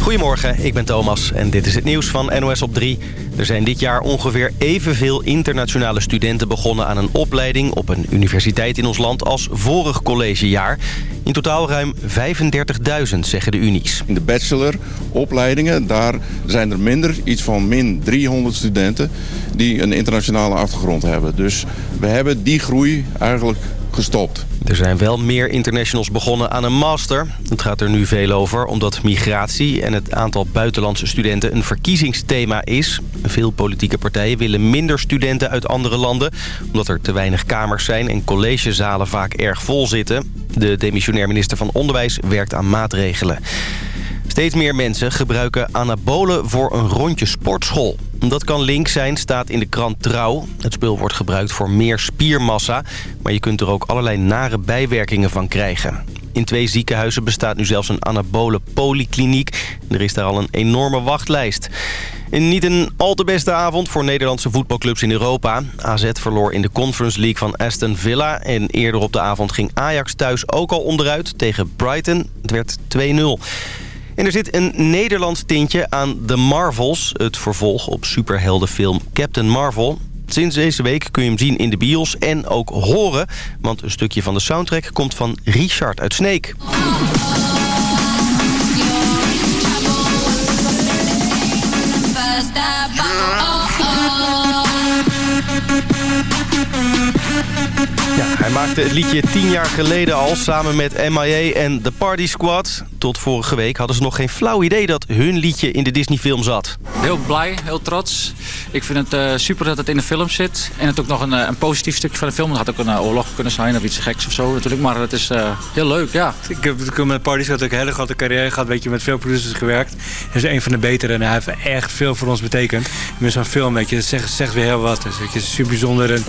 Goedemorgen, ik ben Thomas en dit is het nieuws van NOS op 3. Er zijn dit jaar ongeveer evenveel internationale studenten begonnen aan een opleiding op een universiteit in ons land als vorig collegejaar. In totaal ruim 35.000, zeggen de unies. In de bacheloropleidingen, daar zijn er minder, iets van min 300 studenten die een internationale achtergrond hebben. Dus we hebben die groei eigenlijk gestopt. Er zijn wel meer internationals begonnen aan een master. Het gaat er nu veel over omdat migratie en het aantal buitenlandse studenten een verkiezingsthema is. Veel politieke partijen willen minder studenten uit andere landen... omdat er te weinig kamers zijn en collegezalen vaak erg vol zitten. De demissionair minister van Onderwijs werkt aan maatregelen. Steeds meer mensen gebruiken anabolen voor een rondje sportschool. Dat kan link zijn, staat in de krant Trouw. Het spul wordt gebruikt voor meer spiermassa... maar je kunt er ook allerlei nare bijwerkingen van krijgen. In twee ziekenhuizen bestaat nu zelfs een anabole polykliniek. Er is daar al een enorme wachtlijst. En niet een al te beste avond voor Nederlandse voetbalclubs in Europa. AZ verloor in de Conference League van Aston Villa. En eerder op de avond ging Ajax thuis ook al onderuit tegen Brighton. Het werd 2-0. En er zit een Nederlands tintje aan The Marvels, het vervolg op superheldenfilm Captain Marvel. Sinds deze week kun je hem zien in de bios en ook horen. Want een stukje van de soundtrack komt van Richard uit Sneek. Hij maakte het liedje tien jaar geleden al samen met MIA en The Party Squad. Tot vorige week hadden ze nog geen flauw idee dat hun liedje in de Disney-film zat. Heel blij, heel trots. Ik vind het uh, super dat het in de film zit. En het ook nog een, een positief stukje van de film. Het had ook een uh, oorlog kunnen zijn of iets geks of zo natuurlijk. Maar het is uh, heel leuk, ja. Ik heb met Party Squad ook een hele grote carrière gehad. Weet je, met veel producers gewerkt. Hij is een van de betere en hij heeft echt veel voor ons betekend. Met zo'n film, weet je, dat zegt, zegt weer heel wat. Dus weet je, super bijzonder. En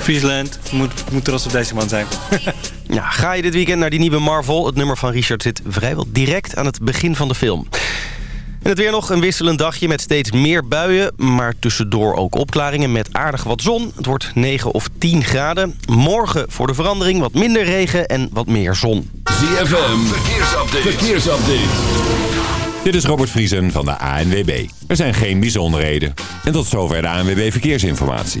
Friesland moet, moet trots op deze man zijn. ja, ga je dit weekend naar die nieuwe Marvel? Het nummer van Richard zit vrijwel direct aan het begin van de film. En het weer nog een wisselend dagje met steeds meer buien... maar tussendoor ook opklaringen met aardig wat zon. Het wordt 9 of 10 graden. Morgen voor de verandering wat minder regen en wat meer zon. ZFM, verkeersupdate. verkeersupdate. Dit is Robert Vriesen van de ANWB. Er zijn geen bijzonderheden. En tot zover de ANWB Verkeersinformatie.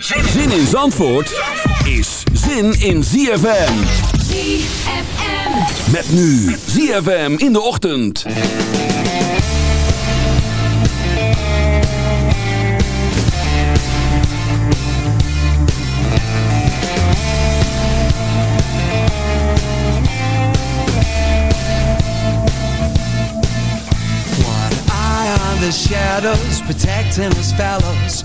Zin in Zandvoort is zin in ZFM. ZFM. Met nu ZFM in de ochtend. One eye on the shadows, protecting his fellows.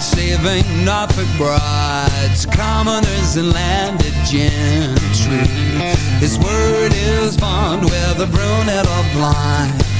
saving Norfolk brides, commoners and landed gentry. His word is bond, brunette or blind.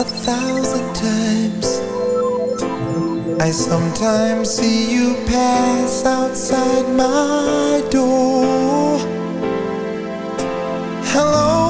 a thousand times. I sometimes see you pass outside my door. Hello?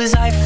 as I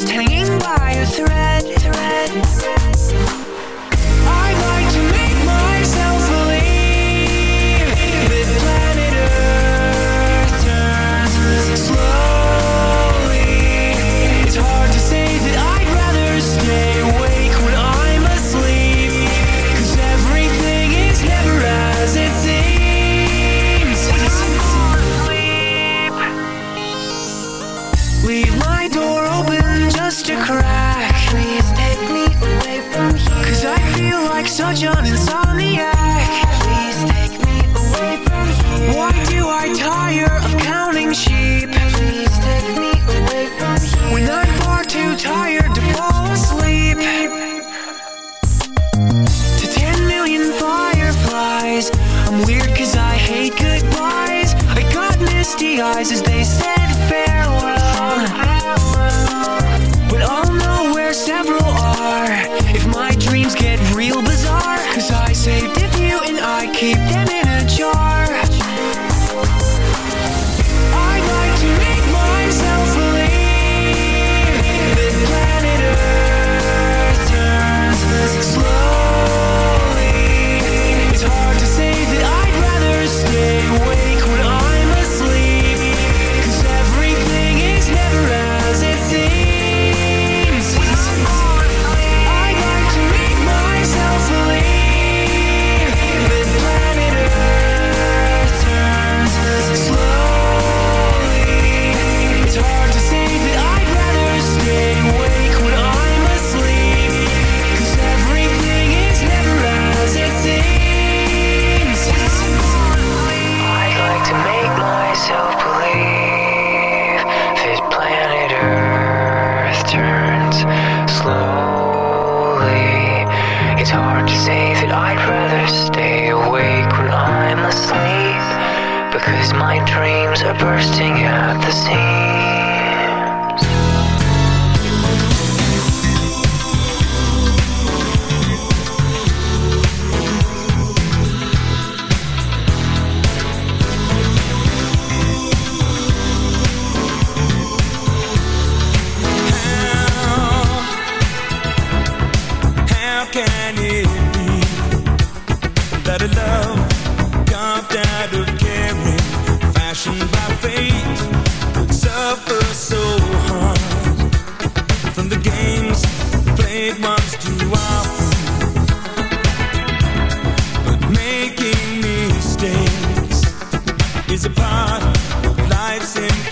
just hanging by a thread. eyes as they said farewell. But I'll know where several are. If my dreams get real dreams are bursting at the seams.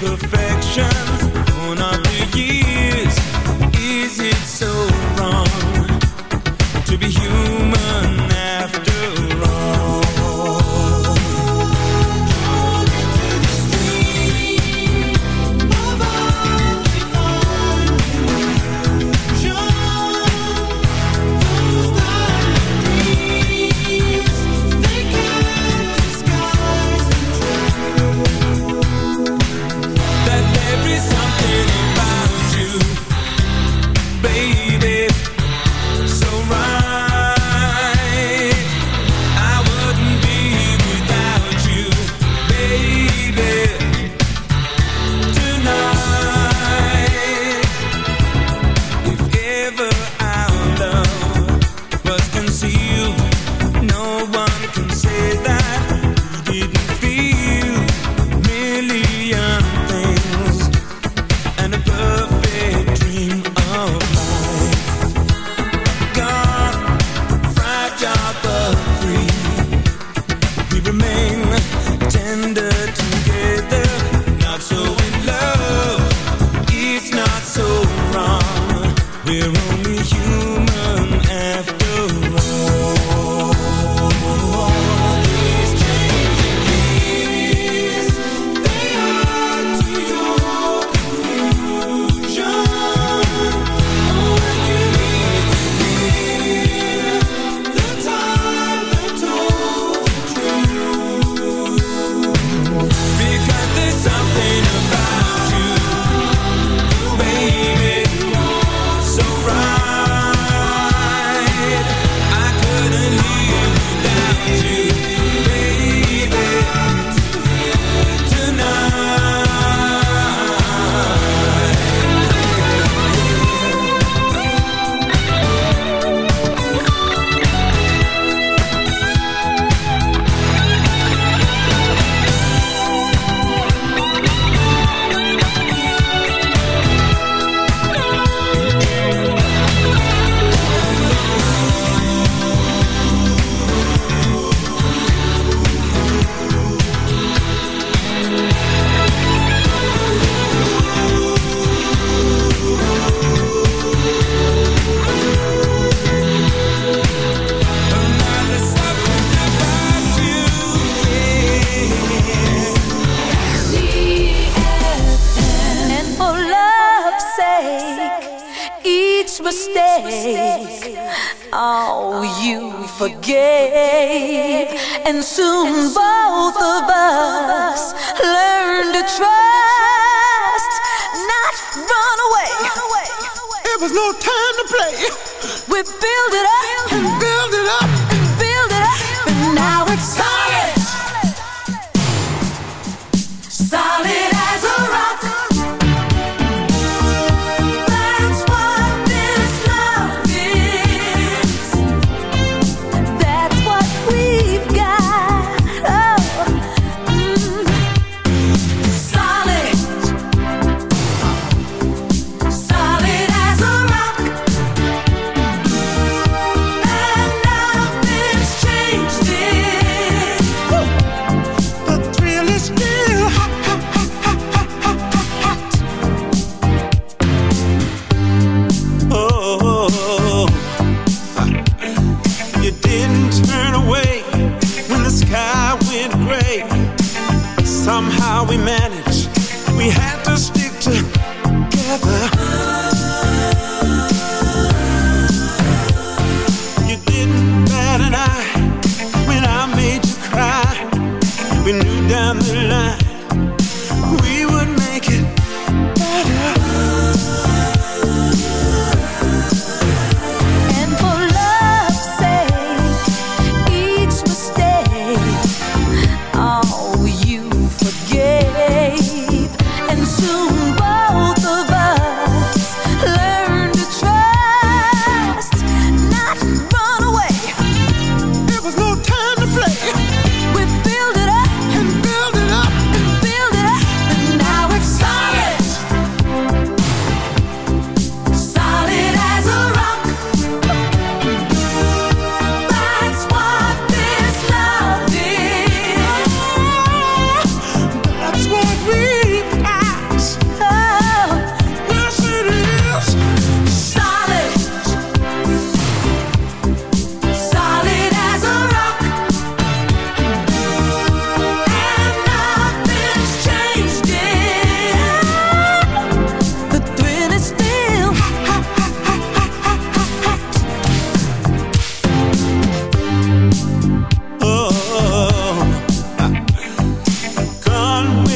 perfect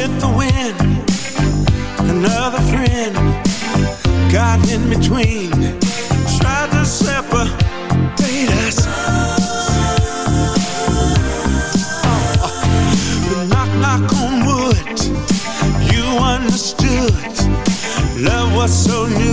with the wind. Another friend got in between, tried to separate us. Oh, knock, knock on wood, you understood. Love was so new.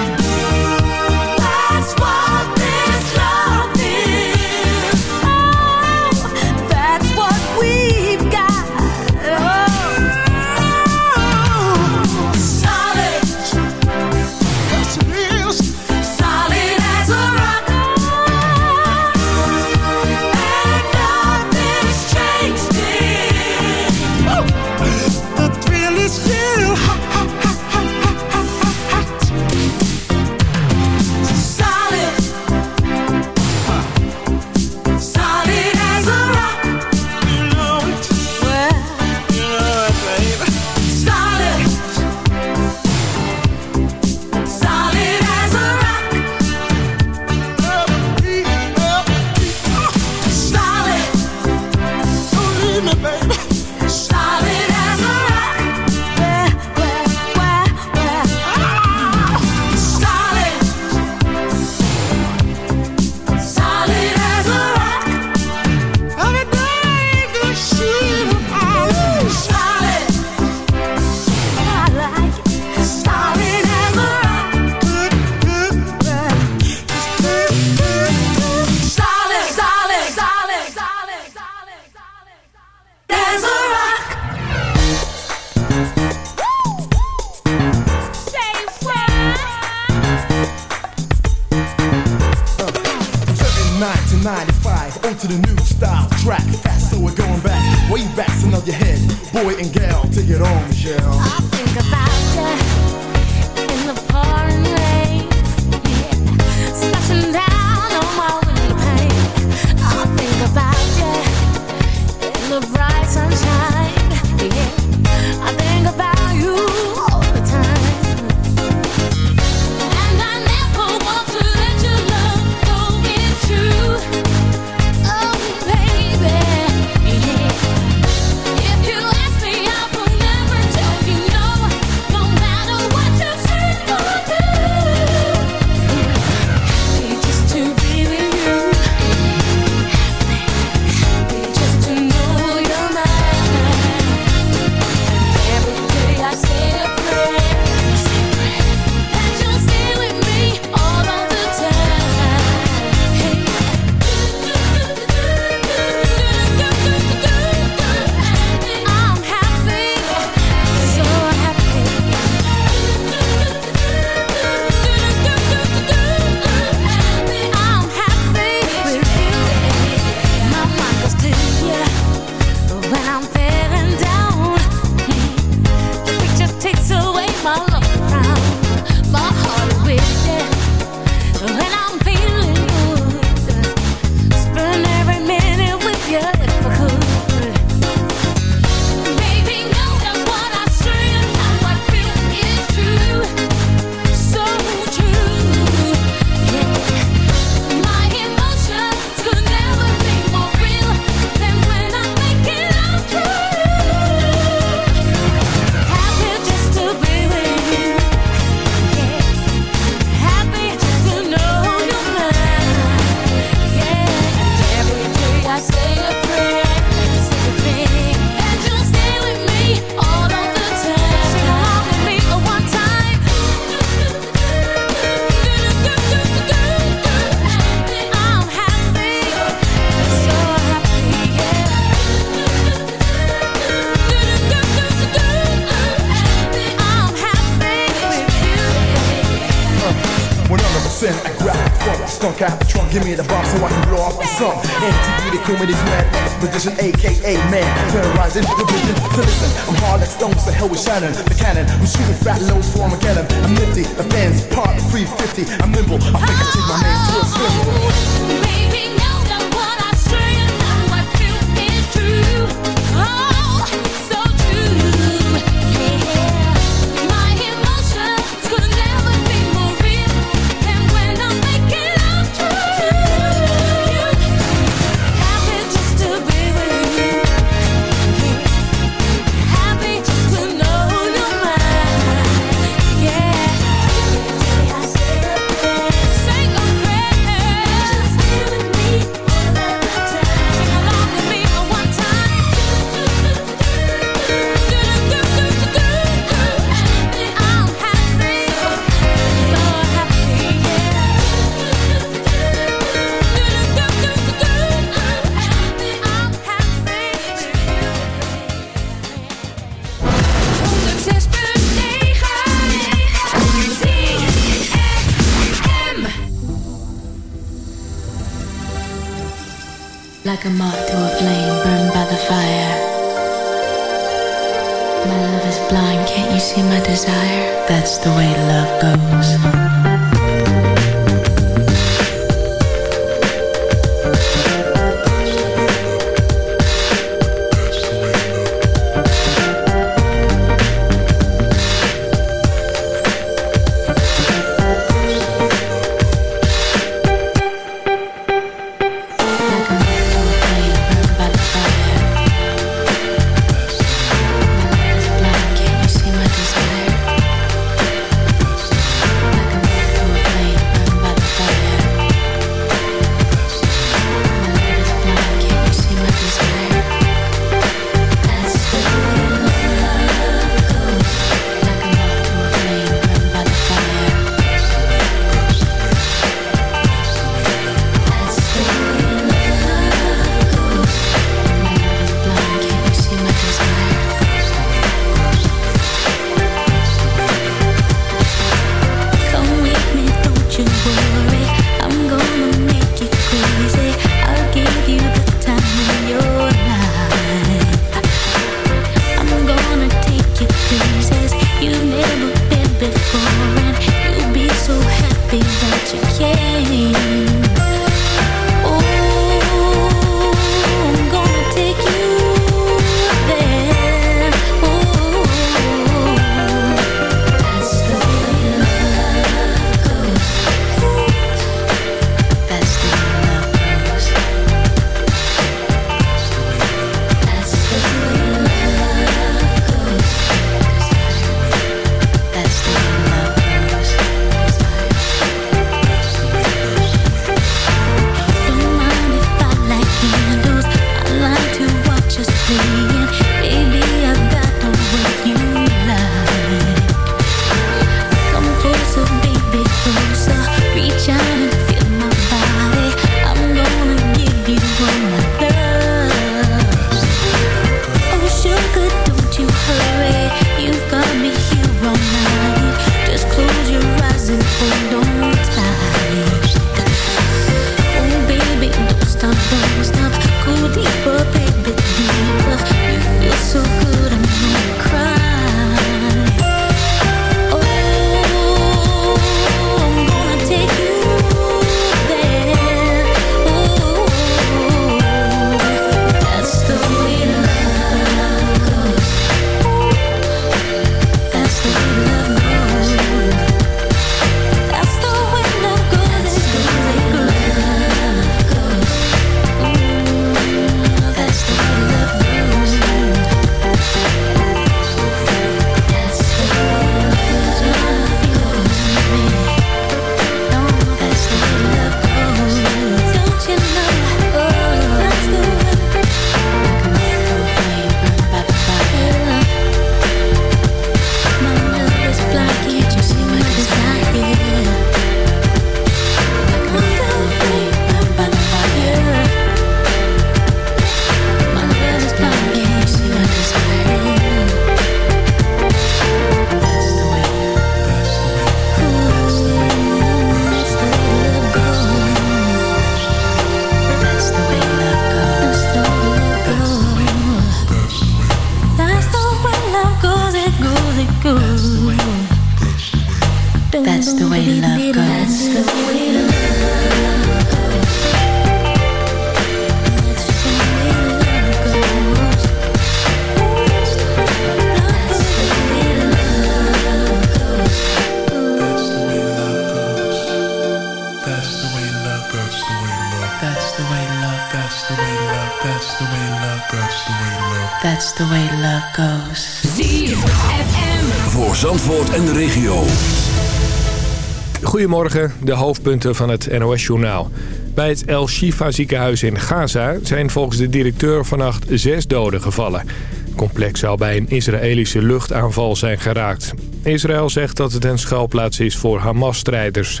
De hoofdpunten van het NOS-journaal. Bij het El Shifa ziekenhuis in Gaza zijn volgens de directeur vannacht zes doden gevallen. Het complex zou bij een Israëlische luchtaanval zijn geraakt. Israël zegt dat het een schuilplaats is voor Hamas-strijders.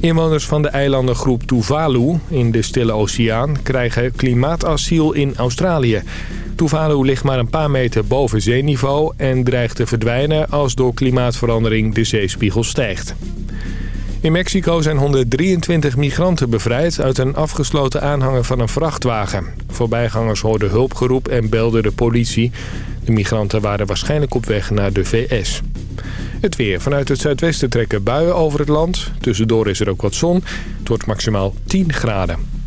Inwoners van de eilandengroep Tuvalu in de Stille Oceaan krijgen klimaatasiel in Australië. Tuvalu ligt maar een paar meter boven zeeniveau en dreigt te verdwijnen als door klimaatverandering de zeespiegel stijgt. In Mexico zijn 123 migranten bevrijd uit een afgesloten aanhanger van een vrachtwagen. Voorbijgangers hoorden hulpgeroep en belden de politie. De migranten waren waarschijnlijk op weg naar de VS. Het weer. Vanuit het zuidwesten trekken buien over het land. Tussendoor is er ook wat zon. Het wordt maximaal 10 graden.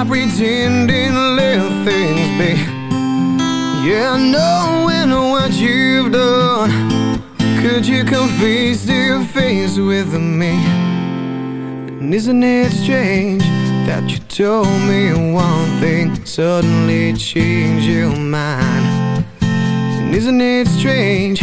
Should I pretend and let things be? Yeah, knowing what you've done. Could you come face to face with me? And isn't it strange that you told me one thing, suddenly changed your mind? And isn't it strange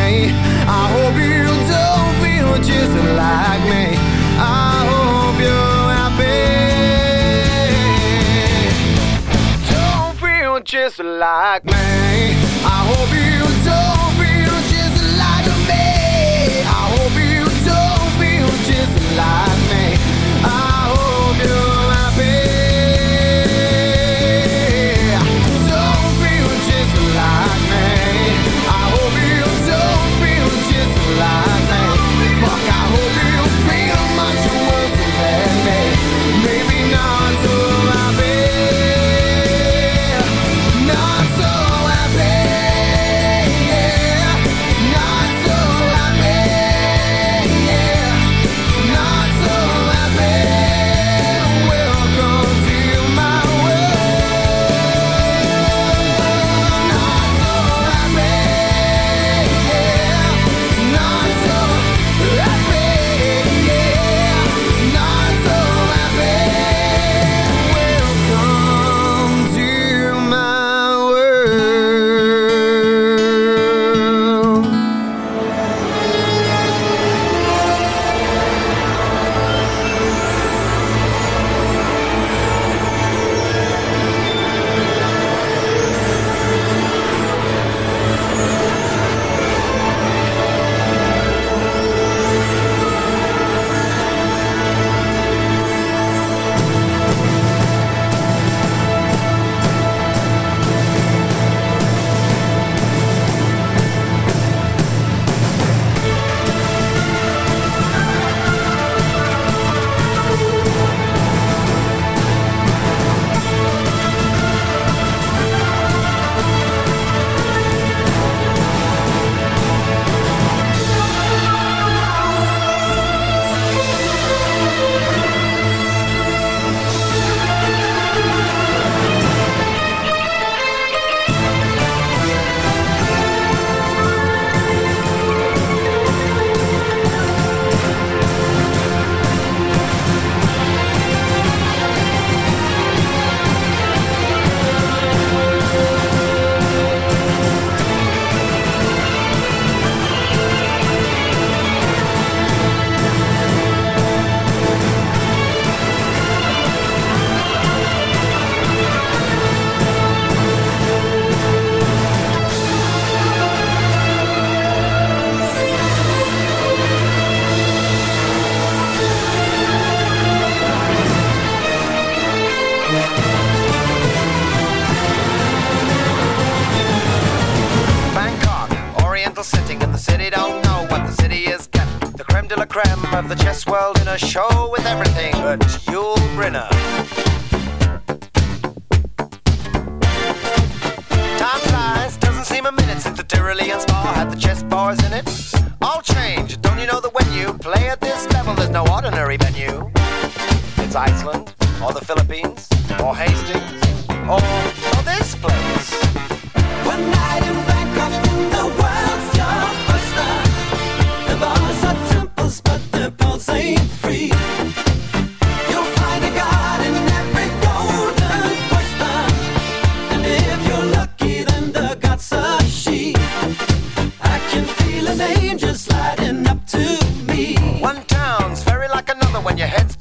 just like me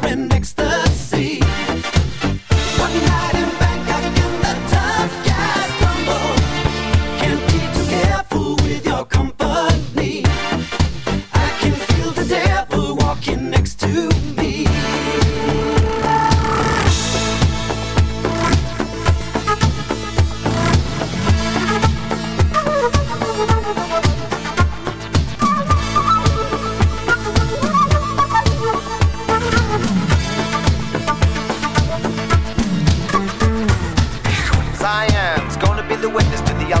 between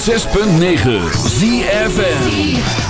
106.9 ZFN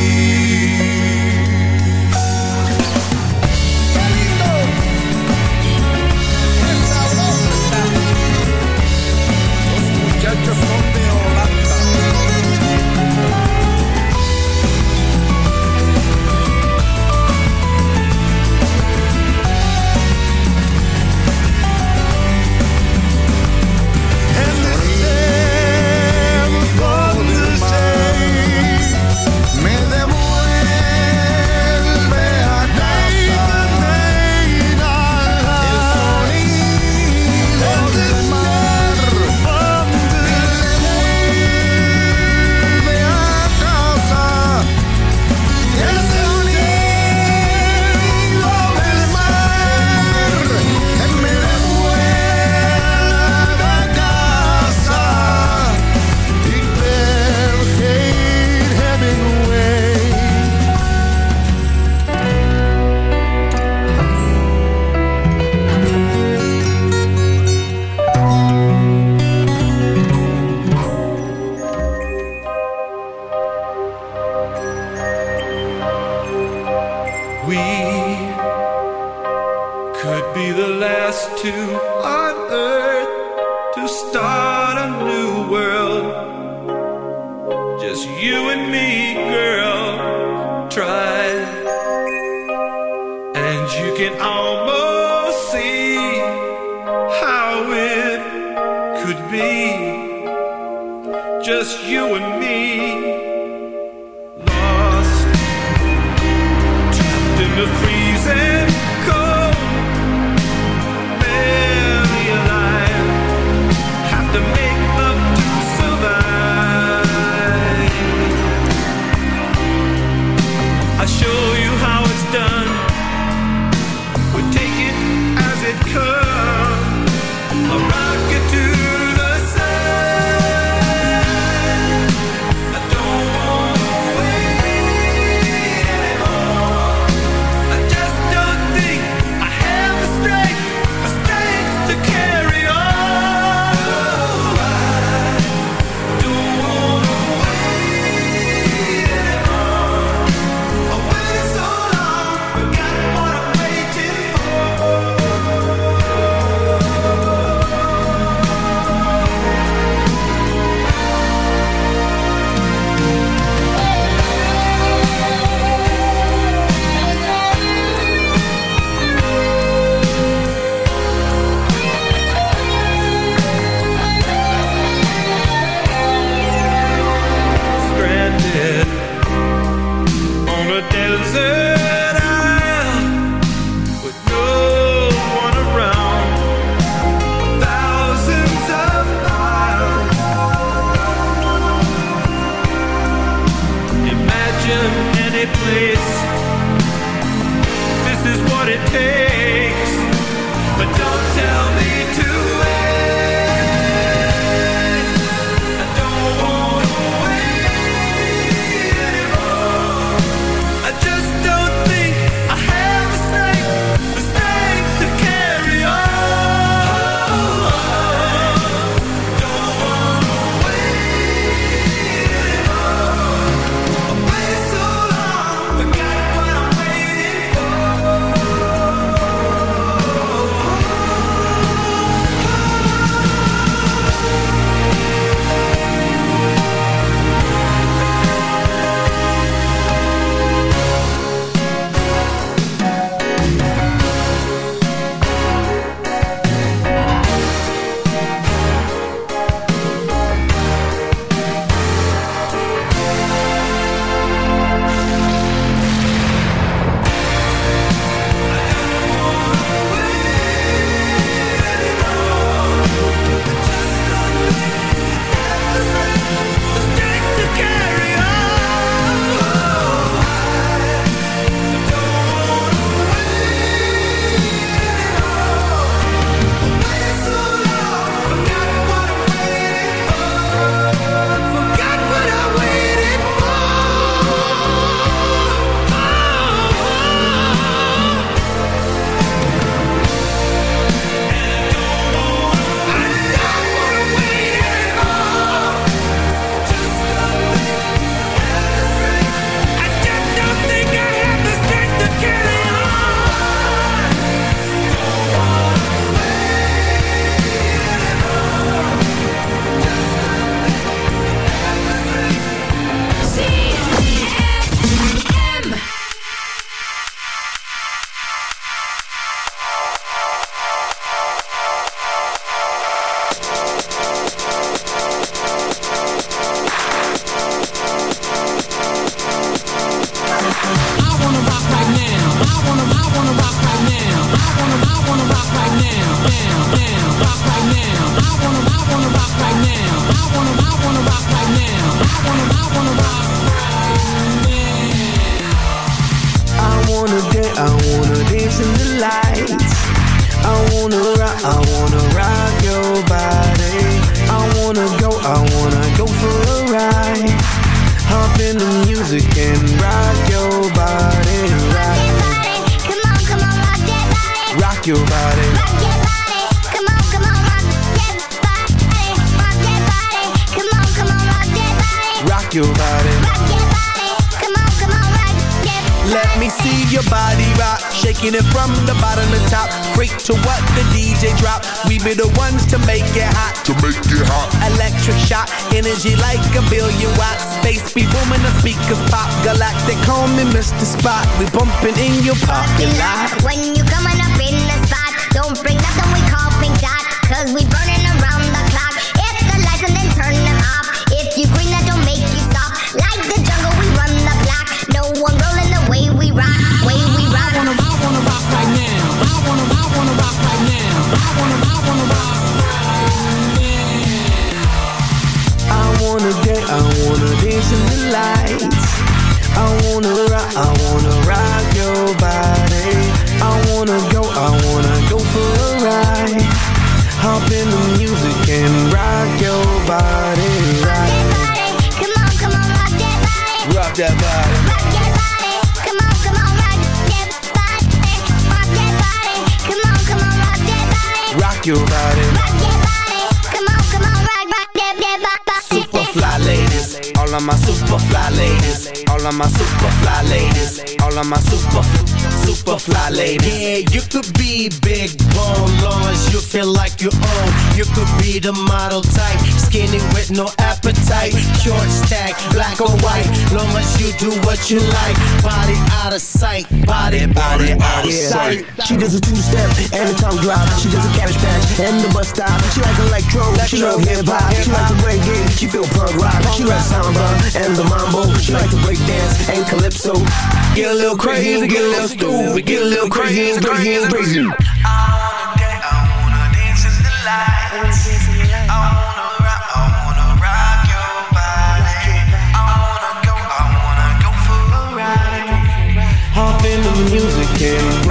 once you do what you like, body out of sight, body, body, body out of yeah. sight. She does a two-step and a tongue drop. She does a cabbage patch and the bus stop. She likes electro, she loves hip-hop. She likes break reggae, she feel punk rock. She likes samba and the mambo. She likes to break dance and calypso. Get a little crazy, get a little stupid, get a little crazy, crazy, crazy. crazy. looking